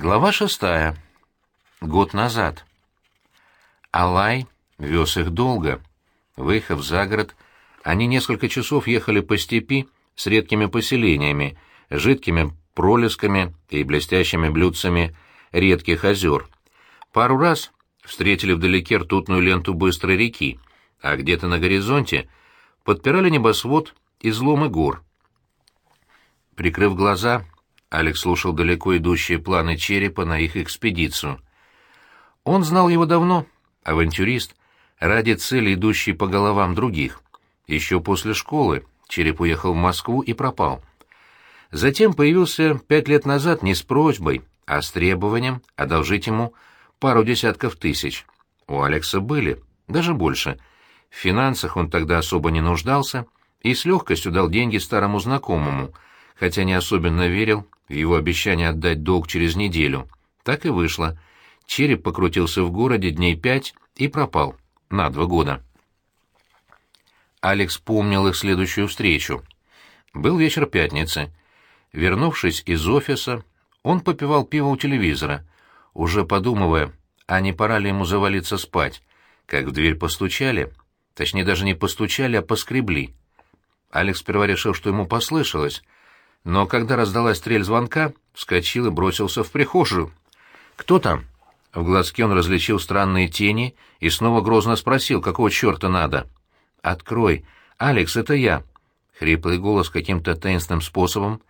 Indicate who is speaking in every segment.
Speaker 1: Глава шестая. Год назад. Алай вез их долго. Выехав за город, они несколько часов ехали по степи с редкими поселениями, жидкими пролесками и блестящими блюдцами редких озер. Пару раз встретили вдалеке ртутную ленту быстрой реки, а где-то на горизонте подпирали небосвод изломы гор. Прикрыв глаза, Алекс слушал далеко идущие планы черепа на их экспедицию. Он знал его давно, авантюрист, ради цели, идущей по головам других. Еще после школы череп уехал в Москву и пропал. Затем появился пять лет назад не с просьбой, а с требованием одолжить ему пару десятков тысяч. У Алекса были, даже больше. В финансах он тогда особо не нуждался и с легкостью дал деньги старому знакомому, хотя не особенно верил его обещание отдать долг через неделю. Так и вышло. Череп покрутился в городе дней пять и пропал. На два года. Алекс помнил их следующую встречу. Был вечер пятницы. Вернувшись из офиса, он попивал пиво у телевизора, уже подумывая, а не пора ли ему завалиться спать, как в дверь постучали, точнее даже не постучали, а поскребли. Алекс сперва решил, что ему послышалось — но когда раздалась стрель звонка, вскочил и бросился в прихожую. «Кто там?» В глазке он различил странные тени и снова грозно спросил, какого черта надо. «Открой! Алекс, это я!» Хриплый голос каким-то таинственным способом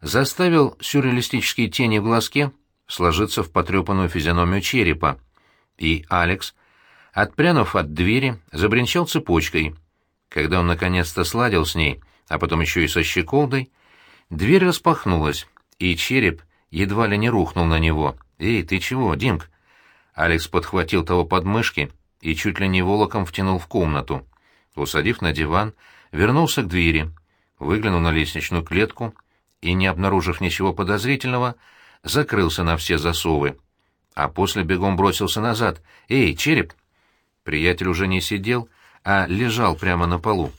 Speaker 1: заставил сюрреалистические тени в глазке сложиться в потрепанную физиономию черепа. И Алекс, отпрянув от двери, забринчал цепочкой. Когда он наконец-то сладил с ней, а потом еще и со щеколдой, Дверь распахнулась, и череп едва ли не рухнул на него. «Эй, ты чего, Димк?» Алекс подхватил того подмышки и чуть ли не волоком втянул в комнату. Усадив на диван, вернулся к двери, выглянул на лестничную клетку и, не обнаружив ничего подозрительного, закрылся на все засовы. А после бегом бросился назад. «Эй, череп!» Приятель уже не сидел, а лежал прямо на полу.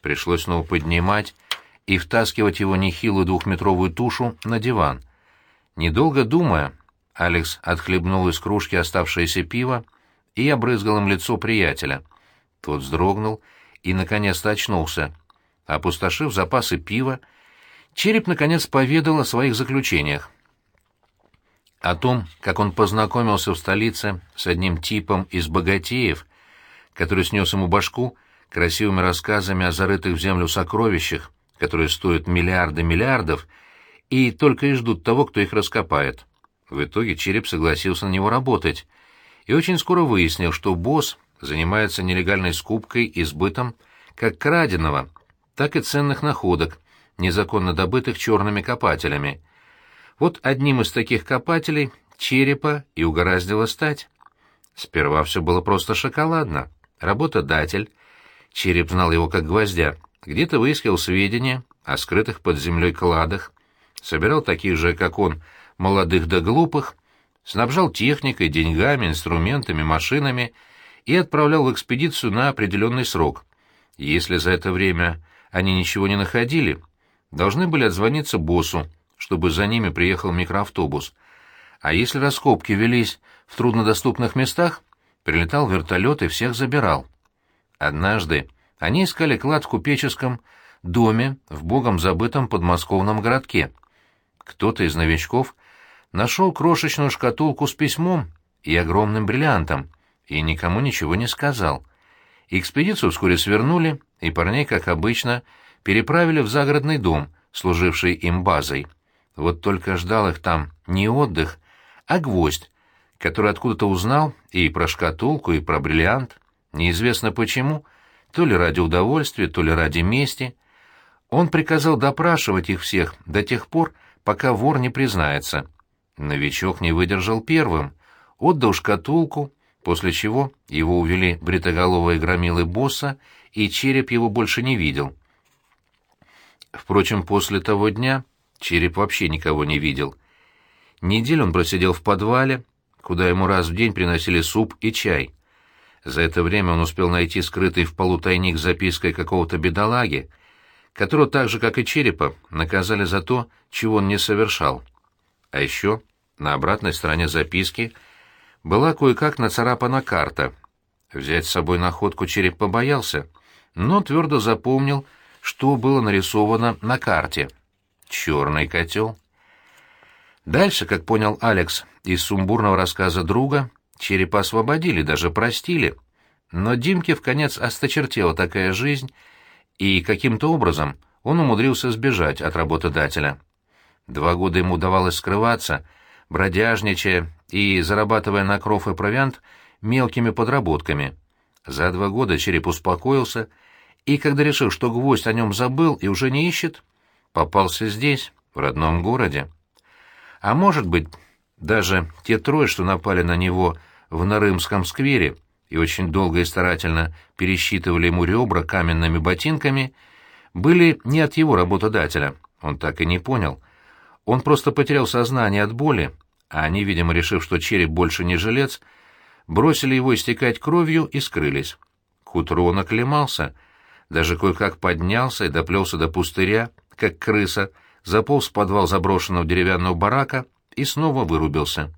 Speaker 1: Пришлось снова поднимать и втаскивать его нехилую двухметровую тушу на диван. Недолго думая, Алекс отхлебнул из кружки оставшееся пиво и обрызгал им лицо приятеля. Тот вздрогнул и, наконец-то, очнулся. Опустошив запасы пива, Череп, наконец, поведал о своих заключениях. О том, как он познакомился в столице с одним типом из богатеев, который снес ему башку красивыми рассказами о зарытых в землю сокровищах, которые стоят миллиарды миллиардов, и только и ждут того, кто их раскопает. В итоге Череп согласился на него работать, и очень скоро выяснил, что босс занимается нелегальной скупкой и сбытом как краденого, так и ценных находок, незаконно добытых черными копателями. Вот одним из таких копателей черепа и угораздило стать. Сперва все было просто шоколадно. Работодатель, череп знал его как гвоздя, где-то выискал сведения о скрытых под землей кладах, собирал таких же, как он, молодых да глупых, снабжал техникой, деньгами, инструментами, машинами и отправлял в экспедицию на определенный срок. Если за это время они ничего не находили, должны были отзвониться боссу, чтобы за ними приехал микроавтобус. А если раскопки велись в труднодоступных местах, прилетал вертолет и всех забирал. Однажды они искали клад в купеческом доме в богом забытом подмосковном городке. Кто-то из новичков нашел крошечную шкатулку с письмом и огромным бриллиантом, и никому ничего не сказал. Экспедицию вскоре свернули, и парней, как обычно, переправили в загородный дом, служивший им базой. Вот только ждал их там не отдых, а гвоздь, который откуда-то узнал и про шкатулку, и про бриллиант. Неизвестно почему, то ли ради удовольствия, то ли ради мести. Он приказал допрашивать их всех до тех пор, пока вор не признается. Новичок не выдержал первым, отдал шкатулку, после чего его увели бритоголовые громилы босса, и череп его больше не видел. Впрочем, после того дня череп вообще никого не видел. Неделю он просидел в подвале, куда ему раз в день приносили суп и чай. За это время он успел найти скрытый в полу тайник запиской какого-то бедолаги, которого так же, как и черепа, наказали за то, чего он не совершал. А еще На обратной стороне записки была кое-как нацарапана карта. Взять с собой находку череп побоялся, но твердо запомнил, что было нарисовано на карте. Черный котел. Дальше, как понял Алекс из сумбурного рассказа друга, черепа освободили, даже простили. Но Димке в конец осточертела такая жизнь, и каким-то образом он умудрился сбежать от работодателя. Два года ему удавалось скрываться, бродяжничая и зарабатывая на кров и провиант мелкими подработками. За два года череп успокоился, и когда решил, что гвоздь о нем забыл и уже не ищет, попался здесь, в родном городе. А может быть, даже те трое, что напали на него в Нарымском сквере и очень долго и старательно пересчитывали ему ребра каменными ботинками, были не от его работодателя, он так и не понял. Он просто потерял сознание от боли, а они, видимо, решив, что череп больше не жилец, бросили его истекать кровью и скрылись. К утру он оклемался, даже кое-как поднялся и доплелся до пустыря, как крыса, заполз в подвал заброшенного деревянного барака и снова вырубился.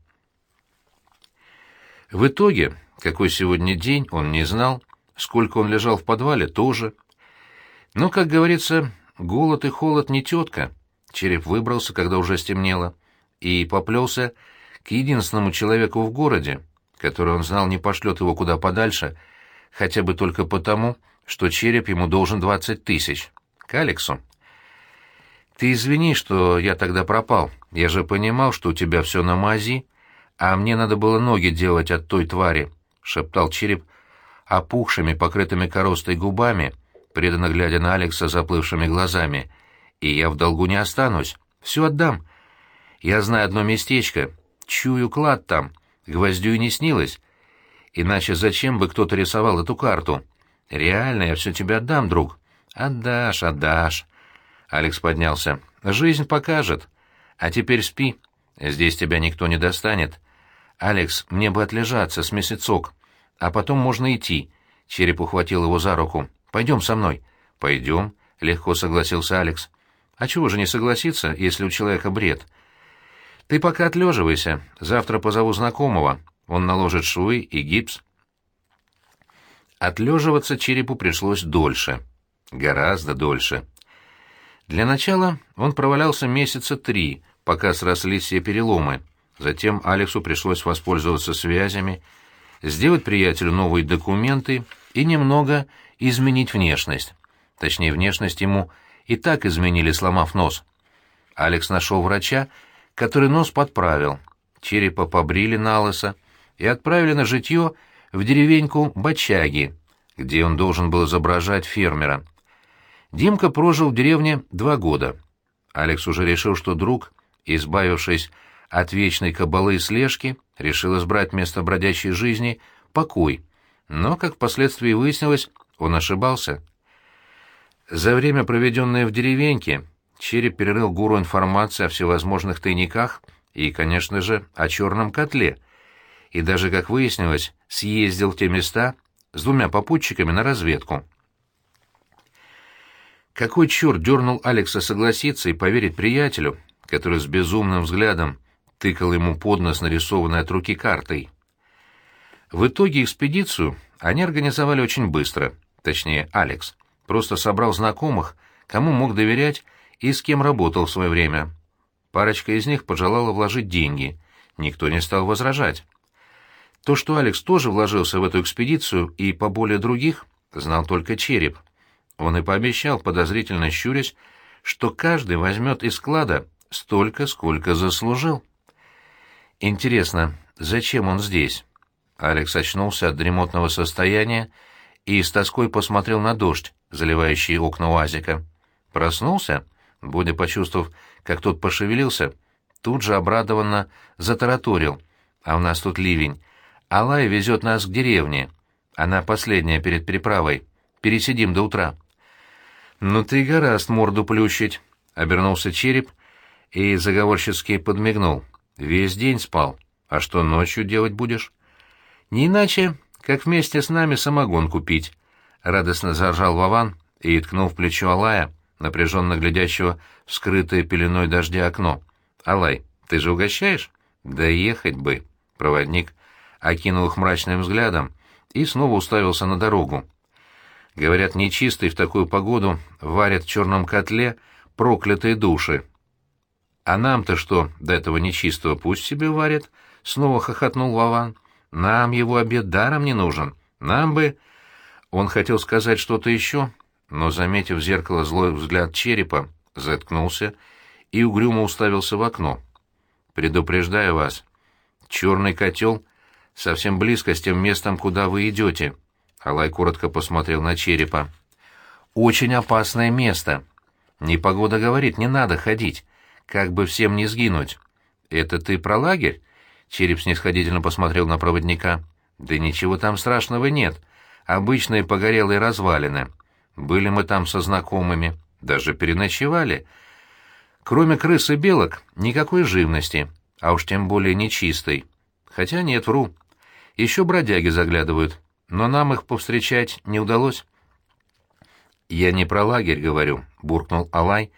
Speaker 1: В итоге, какой сегодня день, он не знал, сколько он лежал в подвале, тоже. Но, как говорится, голод и холод не тетка. Череп выбрался, когда уже стемнело, и поплелся к единственному человеку в городе, который он знал не пошлет его куда подальше, хотя бы только потому, что череп ему должен двадцать тысяч. К Алексу. «Ты извини, что я тогда пропал. Я же понимал, что у тебя все на мази, а мне надо было ноги делать от той твари», — шептал череп, опухшими, покрытыми коростой губами, преданно глядя на Алекса заплывшими глазами. «И я в долгу не останусь. Все отдам. Я знаю одно местечко. Чую клад там. Гвоздю и не снилось. Иначе зачем бы кто-то рисовал эту карту? Реально, я все тебе отдам, друг. Отдашь, отдашь». Алекс поднялся. «Жизнь покажет. А теперь спи. Здесь тебя никто не достанет. Алекс, мне бы отлежаться с месяцок. А потом можно идти». Череп ухватил его за руку. «Пойдем со мной». «Пойдем», — легко согласился Алекс. «А чего же не согласиться, если у человека бред?» «Ты пока отлеживайся. Завтра позову знакомого. Он наложит швы и гипс». Отлеживаться черепу пришлось дольше. Гораздо дольше. Для начала он провалялся месяца три, пока срослись все переломы. Затем Алексу пришлось воспользоваться связями, сделать приятелю новые документы и немного изменить внешность. Точнее, внешность ему и так изменили, сломав нос. Алекс нашел врача, который нос подправил. Черепа побрили на лысо и отправили на житье в деревеньку Бочаги, где он должен был изображать фермера. Димка прожил в деревне два года. Алекс уже решил, что друг, избавившись от вечной кабалы и слежки, решил избрать вместо бродячей жизни покой. Но, как впоследствии выяснилось, он ошибался. За время, проведенное в деревеньке, Череп перерыл гуру информации о всевозможных тайниках и, конечно же, о черном котле. И даже, как выяснилось, съездил в те места с двумя попутчиками на разведку. Какой черт дернул Алекса согласиться и поверить приятелю, который с безумным взглядом тыкал ему под нос нарисованной от руки картой? В итоге экспедицию они организовали очень быстро, точнее, Алекс. Просто собрал знакомых, кому мог доверять и с кем работал в свое время. Парочка из них пожелала вложить деньги, никто не стал возражать. То, что Алекс тоже вложился в эту экспедицию и поболее других, знал только Череп — он и пообещал, подозрительно щурясь, что каждый возьмет из склада столько, сколько заслужил. Интересно, зачем он здесь? Алекс очнулся от дремотного состояния и с тоской посмотрел на дождь, заливающий окна УАЗика. Проснулся, Будя, почувствовав, как тот пошевелился, тут же обрадованно затараторил. «А у нас тут ливень. Алай везет нас к деревне. Она последняя перед переправой. Пересидим до утра». «Ну ты гораст морду плющить», — обернулся череп и заговорщицки подмигнул. «Весь день спал. А что ночью делать будешь?» «Не иначе, как вместе с нами самогон купить», — радостно заржал Вован и ткнул в плечо Алая, напряженно глядящего в скрытое пеленой дождя окно. «Алай, ты же угощаешь?» «Доехать бы!» — проводник окинул их мрачным взглядом и снова уставился на дорогу. Говорят, нечистый в такую погоду варят в черном котле проклятые души. А нам-то что, до этого нечистого пусть себе варят? Снова хохотнул Вован. Нам его обед даром не нужен. Нам бы... Он хотел сказать что-то еще, но, заметив в зеркало злой взгляд черепа, заткнулся и угрюмо уставился в окно. «Предупреждаю вас, черный котел совсем близко с тем местом, куда вы идете», — Алай коротко посмотрел на черепа. «Очень опасное место. Непогода говорит, не надо ходить, как бы всем не сгинуть. Это ты про лагерь?» Череп снисходительно посмотрел на проводника. «Да ничего там страшного нет. Обычные погорелые развалины. Были мы там со знакомыми, даже переночевали. Кроме крыс и белок, никакой живности, а уж тем более нечистой. Хотя нет, вру. Еще бродяги заглядывают, но нам их повстречать не удалось». «Я не про лагерь говорю», — буркнул Алай,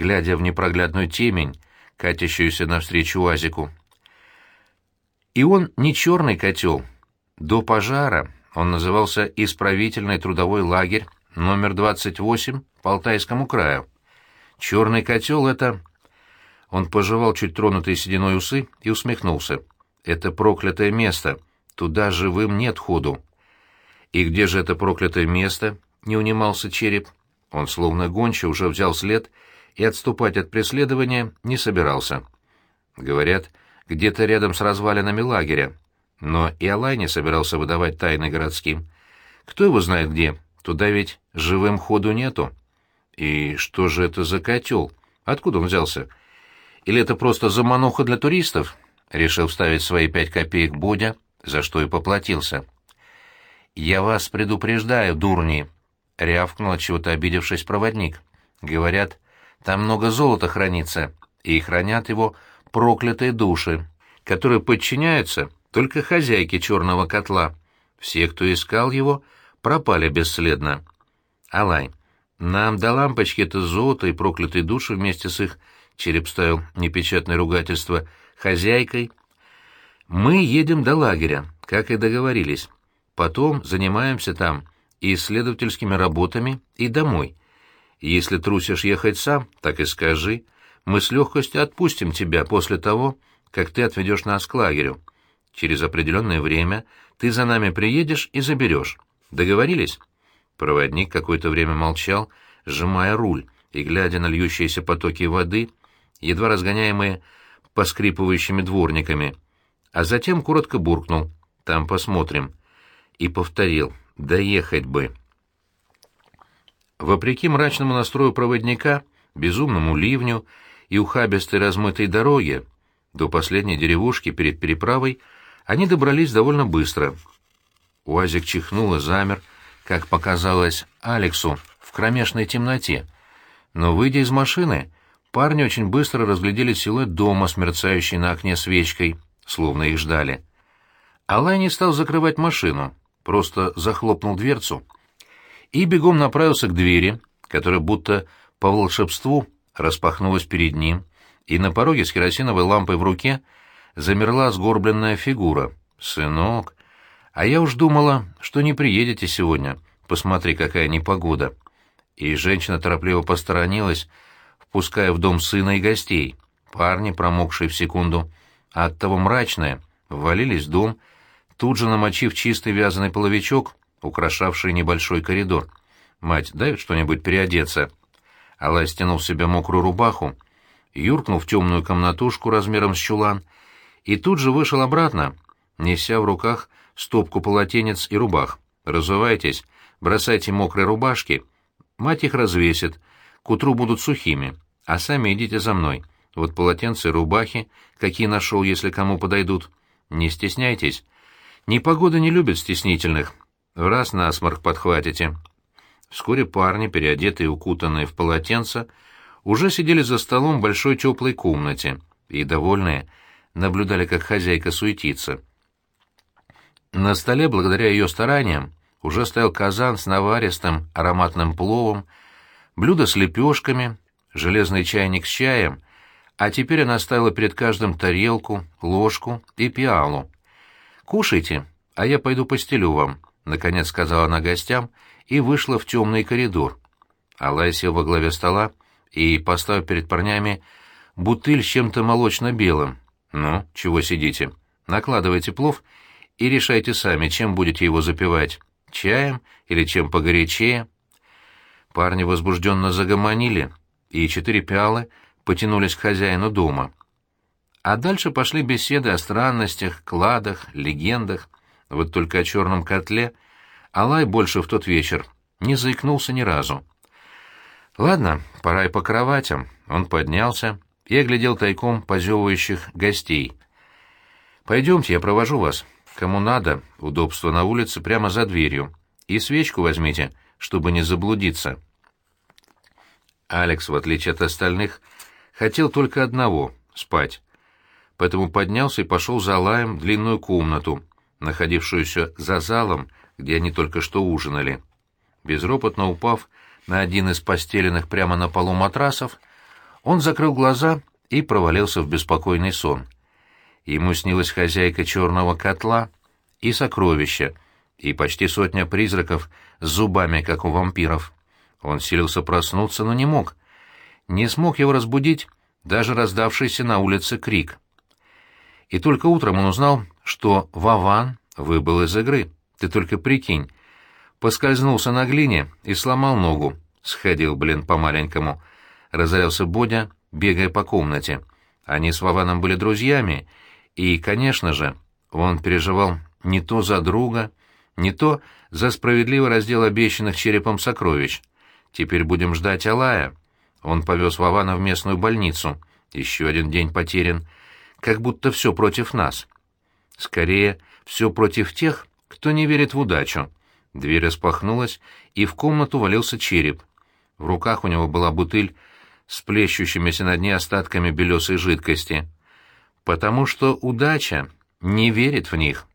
Speaker 1: глядя в непроглядную темень, катящуюся навстречу Азику. И он не черный котел. До пожара он назывался «Исправительный трудовой лагерь номер 28 по Алтайскому краю». Черный котел — это... Он пожевал чуть тронутые сединой усы и усмехнулся. «Это проклятое место. Туда живым нет ходу». «И где же это проклятое место?» — не унимался череп. Он, словно гонча, уже взял след и отступать от преследования не собирался. Говорят, где-то рядом с развалинами лагеря. Но и Алай не собирался выдавать тайны городским. Кто его знает где? Туда ведь живым ходу нету. И что же это за котел? Откуда он взялся? Или это просто замануха для туристов? Решил вставить свои пять копеек Бодя, за что и поплатился. «Я вас предупреждаю, дурни!» — рявкнул чего-то обидевшись проводник. «Говорят, там много золота хранится, и хранят его проклятые души, которые подчиняются только хозяйке черного котла. Все, кто искал его, пропали бесследно. Алай, нам до лампочки это золото и проклятые души вместе с их, череп ставил непечатное ругательство, хозяйкой. Мы едем до лагеря, как и договорились. Потом занимаемся там исследовательскими работами и домой. Если трусишь ехать сам, так и скажи — мы с легкостью отпустим тебя после того, как ты отведешь нас к лагерю. Через определенное время ты за нами приедешь и заберешь. Договорились?» Проводник какое-то время молчал, сжимая руль и глядя на льющиеся потоки воды, едва разгоняемые поскрипывающими дворниками, а затем коротко буркнул «Там посмотрим» и повторил «Доехать бы». Вопреки мрачному настрою проводника, безумному ливню и ухабистой размытой дороге, до последней деревушки перед переправой, они добрались довольно быстро. Уазик чихнул и замер, как показалось Алексу, в кромешной темноте. Но, выйдя из машины, парни очень быстро разглядели силуэт дома с мерцающей на окне свечкой, словно их ждали. Алай не стал закрывать машину, просто захлопнул дверцу и бегом направился к двери, которая будто по волшебству распахнулась перед ним, и на пороге с керосиновой лампой в руке замерла сгорбленная фигура. «Сынок, а я уж думала, что не приедете сегодня. Посмотри, какая непогода». И женщина торопливо посторонилась, впуская в дом сына и гостей. Парни, промокшие в секунду, а оттого мрачные, ввалились в дом, тут же намочив чистый вязаный половичок, украшавший небольшой коридор. «Мать, дай что-нибудь переодеться». Алай стянул в себя мокрую рубаху, юркнул в темную комнатушку размером с чулан и тут же вышел обратно, неся в руках стопку полотенец и рубах. «Разувайтесь, бросайте мокрые рубашки, мать их развесит, к утру будут сухими, а сами идите за мной. Вот полотенца и рубахи, какие нашел, если кому подойдут. Не стесняйтесь. Непогода не любит стеснительных. В раз насморк подхватите». Вскоре парни, переодетые и укутанные в полотенца, уже сидели за столом в большой теплой комнате и, довольные, наблюдали, как хозяйка суетится. На столе, благодаря ее стараниям, уже стоял казан с наваристым ароматным пловом, блюдо с лепешками, железный чайник с чаем, а теперь она ставила перед каждым тарелку, ложку и пиалу. «Кушайте, а я пойду постелю вам», — наконец сказала она гостям и вышла в темный коридор. Алай сел во главе стола и поставил перед парнями бутыль с чем-то молочно-белым. «Ну, чего сидите? Накладывайте плов и решайте сами, чем будете его запивать, чаем или чем погорячее». Парни возбужденно загомонили, и четыре пиалы потянулись к хозяину дома. А дальше пошли беседы о странностях, кладах, легендах. Вот только о черном котле Алай больше в тот вечер не заикнулся ни разу. Ладно, пора и по кроватям. Он поднялся и оглядел тайком позевывающих гостей. «Пойдемте, я провожу вас. Кому надо, удобство на улице прямо за дверью. И свечку возьмите, чтобы не заблудиться». Алекс, в отличие от остальных, хотел только одного — спать. Поэтому поднялся и пошел за лаем в длинную комнату, находившуюся за залом, где они только что ужинали. Безропотно упав на один из постеленных прямо на полу матрасов, он закрыл глаза и провалился в беспокойный сон. Ему снилась хозяйка черного котла и сокровища, и почти сотня призраков с зубами, как у вампиров. Он силился проснуться, но не мог. Не смог его разбудить даже раздавшийся на улице крик. И только утром он узнал, что Вован выбыл из игры. Ты только прикинь. Поскользнулся на глине и сломал ногу. Сходил, блин, по-маленькому. Разорялся Бодя, бегая по комнате. Они с Вованом были друзьями, и, конечно же, он переживал не то за друга, не то за справедливый раздел обещанных черепом сокровищ. Теперь будем ждать Алая. Он повез Вована в местную больницу. Еще один день потерян. Как будто все против нас. Скорее, все против тех, кто не верит в удачу. Дверь распахнулась, и в комнату валился череп. В руках у него была бутыль с плещущимися на дне остатками белесой жидкости. Потому что удача не верит в них.